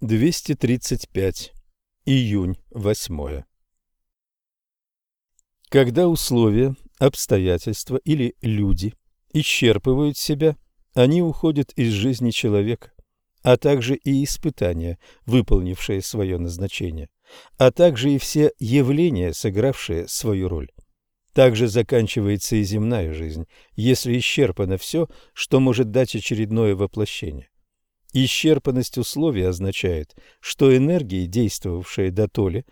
235. Июнь 8. Когда условия, обстоятельства или люди исчерпывают себя, они уходят из жизни человека, а также и испытания, выполнившие свое назначение, а также и все явления, сыгравшие свою роль. Также заканчивается и земная жизнь, если исчерпано все, что может дать очередное воплощение. Исчерпанность условий означает, что энергии, действовавшие до толи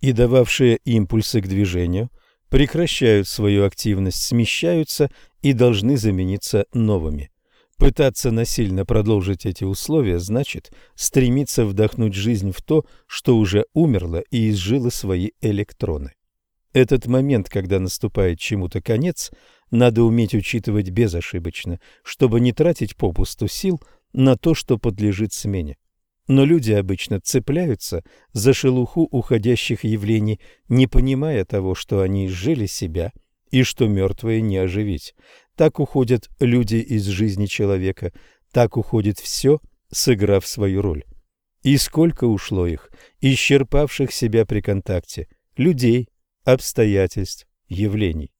и дававшие импульсы к движению, прекращают свою активность, смещаются и должны замениться новыми. Пытаться насильно продолжить эти условия значит стремиться вдохнуть жизнь в то, что уже умерло и изжило свои электроны. Этот момент, когда наступает чему-то конец, надо уметь учитывать безошибочно, чтобы не тратить попусту сил на то, что подлежит смене. Но люди обычно цепляются за шелуху уходящих явлений, не понимая того, что они изжили себя и что мертвые не оживить. Так уходят люди из жизни человека, так уходит все, сыграв свою роль. И сколько ушло их, исчерпавших себя при контакте, людей, обстоятельств, явлений.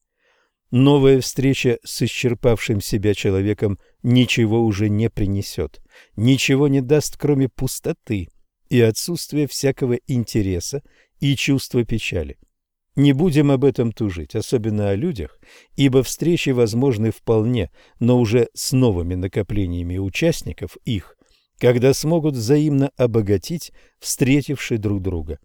Новая встреча с исчерпавшим себя человеком ничего уже не принесет, ничего не даст, кроме пустоты и отсутствия всякого интереса и чувства печали. Не будем об этом тужить, особенно о людях, ибо встречи возможны вполне, но уже с новыми накоплениями участников их, когда смогут взаимно обогатить встретившие друг друга.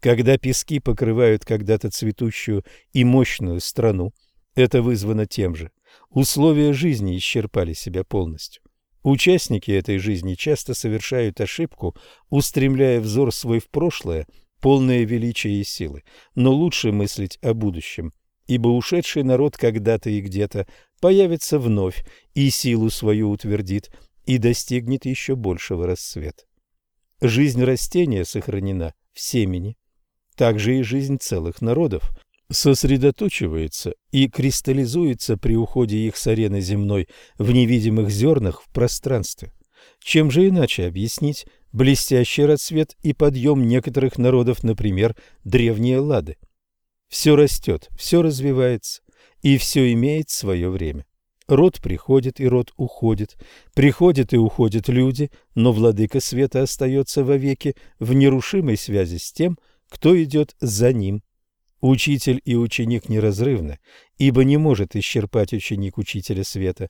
Когда пески покрывают когда-то цветущую и мощную страну, это вызвано тем же. Условия жизни исчерпали себя полностью. Участники этой жизни часто совершают ошибку, устремляя взор свой в прошлое, полное величия и силы, но лучше мыслить о будущем, ибо ушедший народ когда-то и где-то появится вновь и силу свою утвердит и достигнет еще большего расцвета. Жизнь растения сохранена в семени, также и жизнь целых народов – сосредоточивается и кристаллизуется при уходе их с арены земной в невидимых зернах в пространстве. Чем же иначе объяснить блестящий расцвет и подъем некоторых народов, например, древние лады? Все растет, все развивается, и все имеет свое время. Род приходит и род уходит, приходят и уходят люди, но владыка света остается вовеки в нерушимой связи с тем, кто идет за ним. Учитель и ученик неразрывны, ибо не может исчерпать ученик учителя света.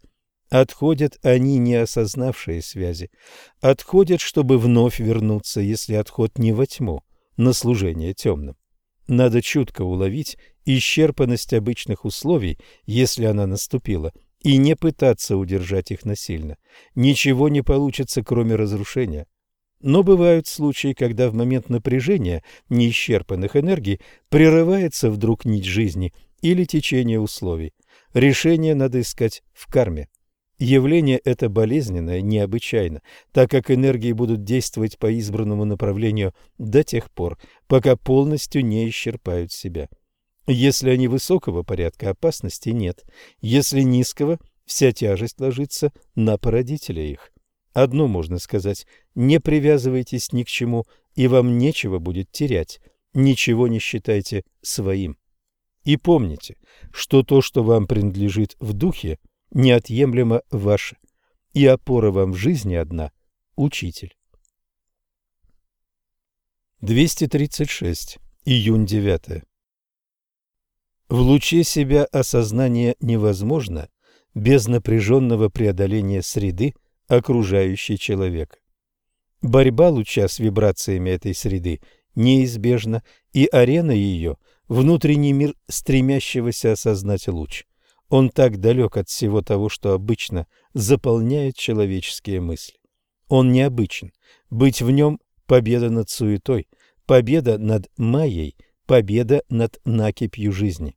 Отходят они, не осознавшие связи. Отходят, чтобы вновь вернуться, если отход не во тьму, на служение темным. Надо чутко уловить исчерпанность обычных условий, если она наступила, и не пытаться удержать их насильно. Ничего не получится, кроме разрушения. Но бывают случаи, когда в момент напряжения неисчерпанных энергий прерывается вдруг нить жизни или течение условий. Решение надо искать в карме. Явление это болезненное необычайно, так как энергии будут действовать по избранному направлению до тех пор, пока полностью не исчерпают себя. Если они высокого порядка, опасности нет. Если низкого, вся тяжесть ложится на породителя их. Одно можно сказать – не привязывайтесь ни к чему, и вам нечего будет терять, ничего не считайте своим. И помните, что то, что вам принадлежит в духе, неотъемлемо ваше, и опора вам в жизни одна – учитель. 236. Июнь 9. В луче себя осознание невозможно без напряженного преодоления среды, окружающий человек. Борьба луча с вибрациями этой среды неизбежна, и арена ее – внутренний мир стремящегося осознать луч. Он так далек от всего того, что обычно заполняет человеческие мысли. Он необычен. Быть в нем – победа над суетой, победа над майей, победа над накипью жизни.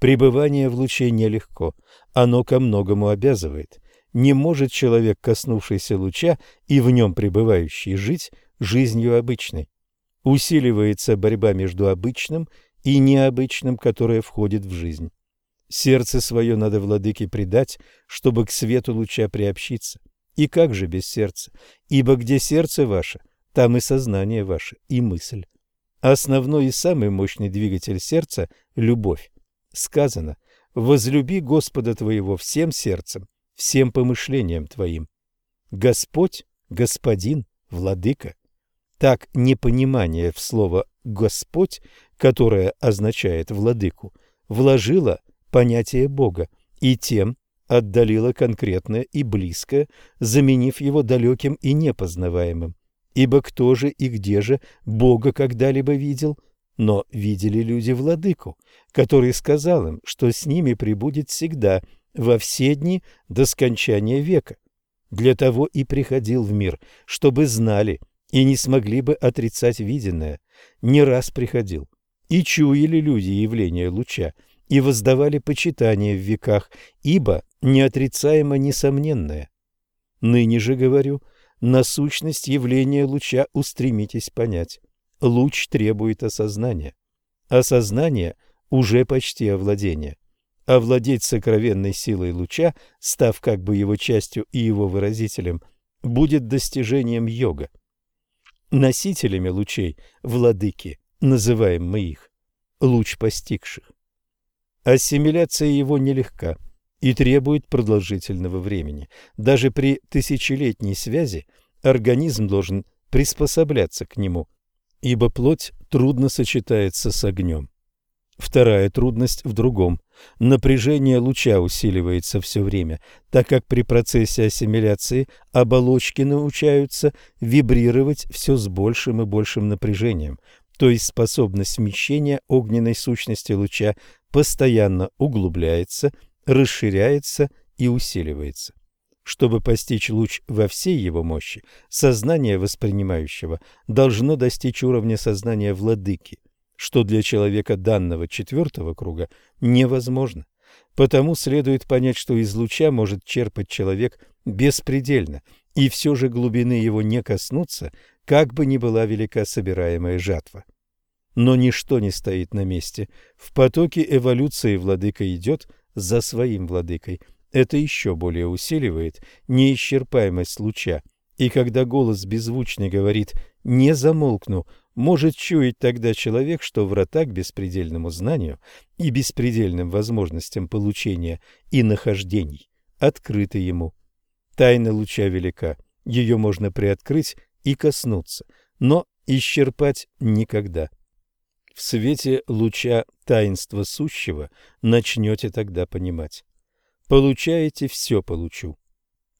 Пребывание в луче нелегко, оно ко многому обязывает не может человек, коснувшийся луча и в нем пребывающий, жить жизнью обычной. Усиливается борьба между обычным и необычным, которая входит в жизнь. Сердце свое надо владыке предать, чтобы к свету луча приобщиться. И как же без сердца? Ибо где сердце ваше, там и сознание ваше, и мысль. Основной и самый мощный двигатель сердца – любовь. Сказано «Возлюби Господа твоего всем сердцем, всем помышлением твоим». Господь, Господин, Владыка. Так непонимание в слово «Господь», которое означает «владыку», вложило понятие Бога и тем отдалило конкретное и близкое, заменив его далеким и непознаваемым. Ибо кто же и где же Бога когда-либо видел? Но видели люди владыку, который сказал им, что с ними прибудет всегда, во все дни до скончания века. Для того и приходил в мир, чтобы знали и не смогли бы отрицать виденное. Не раз приходил. И чуяли люди явление луча, и воздавали почитание в веках, ибо неотрицаемо несомненное. Ныне же говорю, на сущность явления луча устремитесь понять. Луч требует осознания. Осознание уже почти овладение. Овладеть сокровенной силой луча, став как бы его частью и его выразителем, будет достижением йога. Носителями лучей, владыки, называем мы их, луч постигших. Ассимиляция его нелегка и требует продолжительного времени. Даже при тысячелетней связи организм должен приспосабляться к нему, ибо плоть трудно сочетается с огнем. Вторая трудность в другом. Напряжение луча усиливается все время, так как при процессе ассимиляции оболочки научаются вибрировать все с большим и большим напряжением, то есть способность смещения огненной сущности луча постоянно углубляется, расширяется и усиливается. Чтобы постичь луч во всей его мощи, сознание воспринимающего должно достичь уровня сознания владыки, что для человека данного четвертого круга невозможно. Потому следует понять, что из луча может черпать человек беспредельно, и все же глубины его не коснуться, как бы ни была велика собираемая жатва. Но ничто не стоит на месте. В потоке эволюции владыка идет за своим владыкой. Это еще более усиливает неисчерпаемость луча. И когда голос беззвучный говорит «не замолкну», может чуять тогда человек, что врата к беспредельному знанию и беспредельным возможностям получения и нахождений открыты ему. Тайна луча велика, ее можно приоткрыть и коснуться, но исчерпать никогда. В свете луча таинства сущего начнете тогда понимать. Получаете – все получу.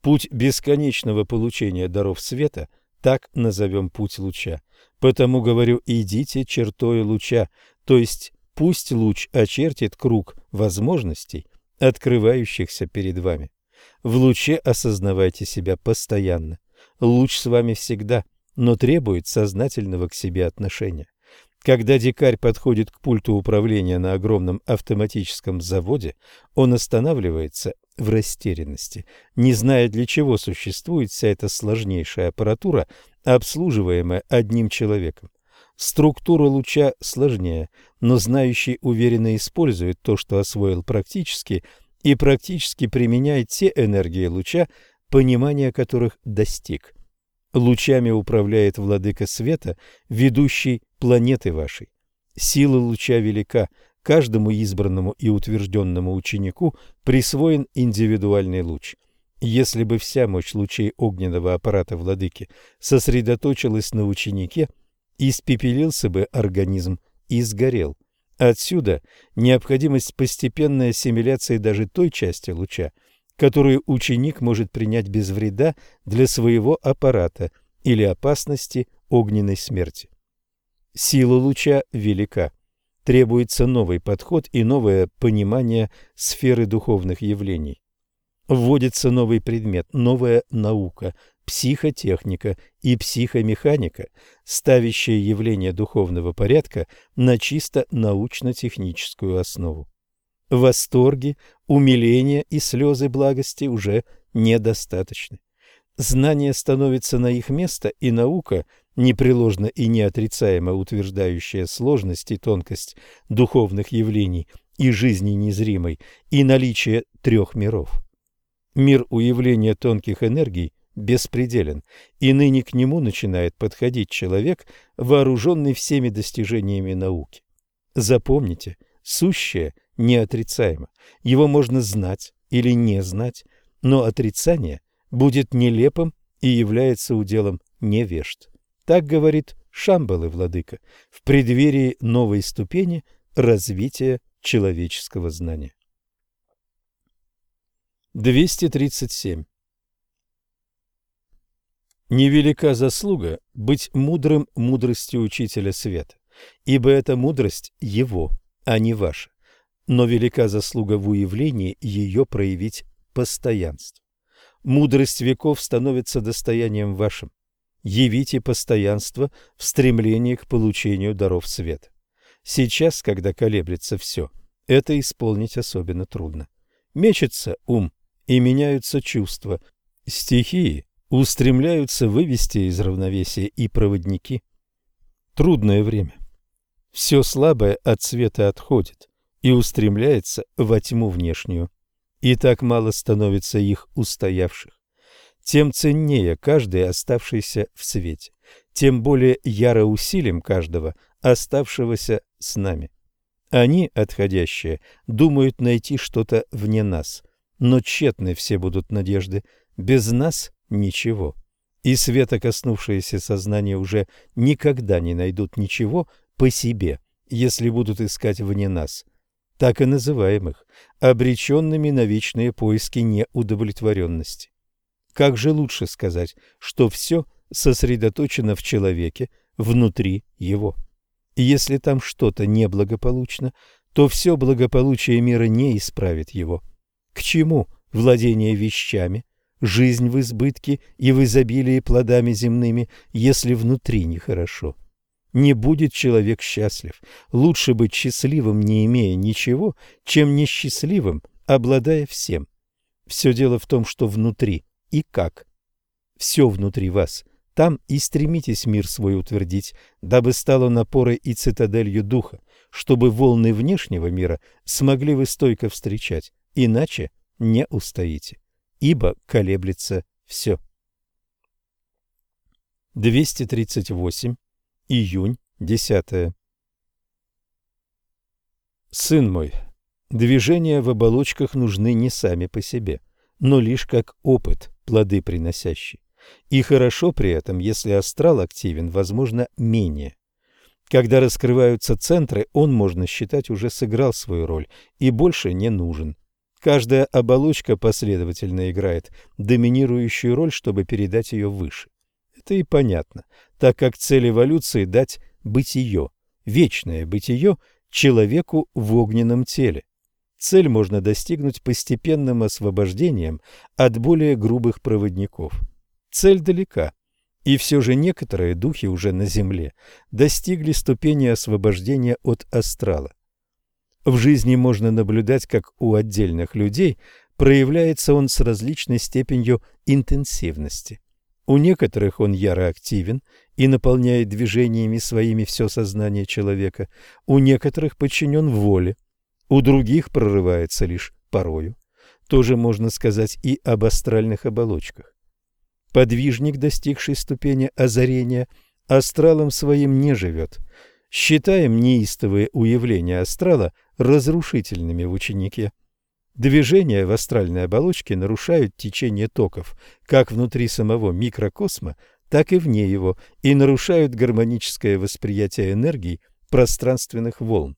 Путь бесконечного получения даров света – так назовем путь луча. Потому говорю, идите чертой луча, то есть пусть луч очертит круг возможностей, открывающихся перед вами. В луче осознавайте себя постоянно. Луч с вами всегда, но требует сознательного к себе отношения. Когда дикарь подходит к пульту управления на огромном автоматическом заводе, он останавливается в растерянности, не зная, для чего существует вся эта сложнейшая аппаратура, обслуживаемая одним человеком. Структура луча сложнее, но знающий уверенно использует то, что освоил практически, и практически применяет те энергии луча, понимания которых достиг. Лучами управляет владыка света, ведущий планеты вашей. Сила луча велика, каждому избранному и утвержденному ученику присвоен индивидуальный луч. Если бы вся мощь лучей огненного аппарата владыки сосредоточилась на ученике, испепелился бы организм и сгорел. Отсюда необходимость постепенной ассимиляции даже той части луча, которую ученик может принять без вреда для своего аппарата или опасности огненной смерти. Сила луча велика. Требуется новый подход и новое понимание сферы духовных явлений. Вводится новый предмет, новая наука, психотехника и психомеханика, ставящая явление духовного порядка на чисто научно-техническую основу. Восторги, умиления и слезы благости уже недостаточны. Знание становится на их место, и наука, непреложно и неотрицаемо утверждающая сложность и тонкость духовных явлений и жизни незримой, и наличие трех миров. Мир уявления тонких энергий беспределен, и ныне к нему начинает подходить человек, вооруженный всеми достижениями науки. Запомните, сущее неотрицаемо, его можно знать или не знать, но отрицание будет нелепым и является уделом невежд. Так говорит Шамбалы владыка в преддверии новой ступени развития человеческого знания. 237. Невелика заслуга быть мудрым мудростью учителя света, ибо эта мудрость его, а не ваша, но велика заслуга в уявлении ее проявить постоянство. Мудрость веков становится достоянием вашим. Явите постоянство в стремлении к получению даров света. Сейчас, когда колеблется все, это исполнить особенно трудно. Мечется ум, и меняются чувства. Стихии устремляются вывести из равновесия и проводники. Трудное время. Все слабое от света отходит и устремляется во тьму внешнюю. И так мало становится их устоявших. Тем ценнее каждый оставшийся в свете, тем более яро усилим каждого, оставшегося с нами. Они, отходящие, думают найти что-то вне нас, но тщетны все будут надежды, без нас ничего. И света, коснувшиеся сознания, уже никогда не найдут ничего по себе, если будут искать вне нас, так и называемых, обреченными на вечные поиски неудовлетворенности. Как же лучше сказать, что все сосредоточено в человеке, внутри его? И если там что-то неблагополучно, то все благополучие мира не исправит его. К чему владение вещами, жизнь в избытке и в изобилии плодами земными, если внутри нехорошо? Не будет человек счастлив. Лучше быть счастливым, не имея ничего, чем несчастливым, обладая всем. Все дело в том, что внутри и как. Все внутри вас. Там и стремитесь мир свой утвердить, дабы стало напорой и цитаделью духа, чтобы волны внешнего мира смогли вы стойко встречать, иначе не устоите, ибо колеблется все. 238. Июнь, 10. Сын мой, движения в оболочках нужны не сами по себе, но лишь как опыт, плоды приносящий. И хорошо при этом, если астрал активен, возможно, менее. Когда раскрываются центры, он, можно считать, уже сыграл свою роль и больше не нужен. Каждая оболочка последовательно играет доминирующую роль, чтобы передать ее выше. Это и понятно, так как цель эволюции – дать бытие, вечное бытие человеку в огненном теле. Цель можно достигнуть постепенным освобождением от более грубых проводников. Цель далека, и все же некоторые духи уже на Земле достигли ступени освобождения от астрала. В жизни можно наблюдать, как у отдельных людей проявляется он с различной степенью интенсивности. У некоторых он яро активен и наполняет движениями своими все сознание человека, у некоторых подчинен воле, у других прорывается лишь порою. Тоже можно сказать и об астральных оболочках. Подвижник, достигший ступени озарения, астралом своим не живет. Считаем неистовые уявления астрала – разрушительными в ученике. Движения в астральной оболочке нарушают течение токов как внутри самого микрокосма, так и вне его, и нарушают гармоническое восприятие энергии пространственных волн.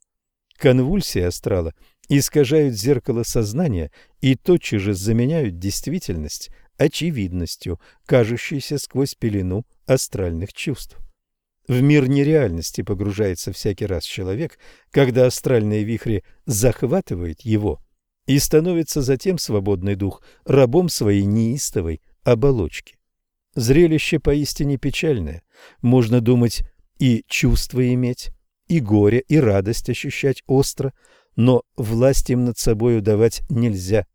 Конвульсии астрала искажают зеркало сознания и тотчас же заменяют действительность очевидностью, кажущейся сквозь пелену астральных чувств. В мир нереальности погружается всякий раз человек, когда астральные вихри захватывают его, и становится затем свободный дух рабом своей неистовой оболочки. Зрелище поистине печальное. Можно думать и чувства иметь, и горе, и радость ощущать остро, но власть им над собою давать нельзя.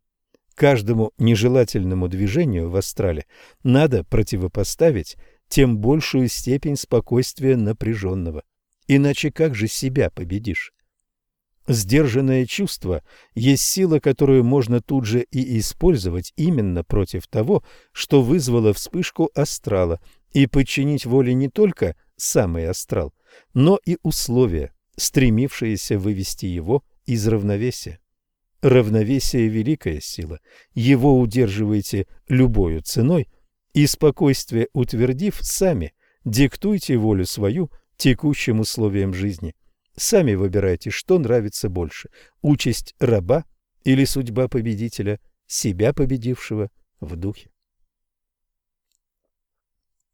Каждому нежелательному движению в астрале надо противопоставить тем большую степень спокойствия напряженного. Иначе как же себя победишь? Сдержанное чувство есть сила, которую можно тут же и использовать именно против того, что вызвало вспышку астрала, и подчинить воле не только самый астрал, но и условия, стремившиеся вывести его из равновесия. Равновесие – великая сила, его удерживайте любою ценой, и спокойствие утвердив, сами диктуйте волю свою текущим условиям жизни. Сами выбирайте, что нравится больше – участь раба или судьба победителя, себя победившего в духе.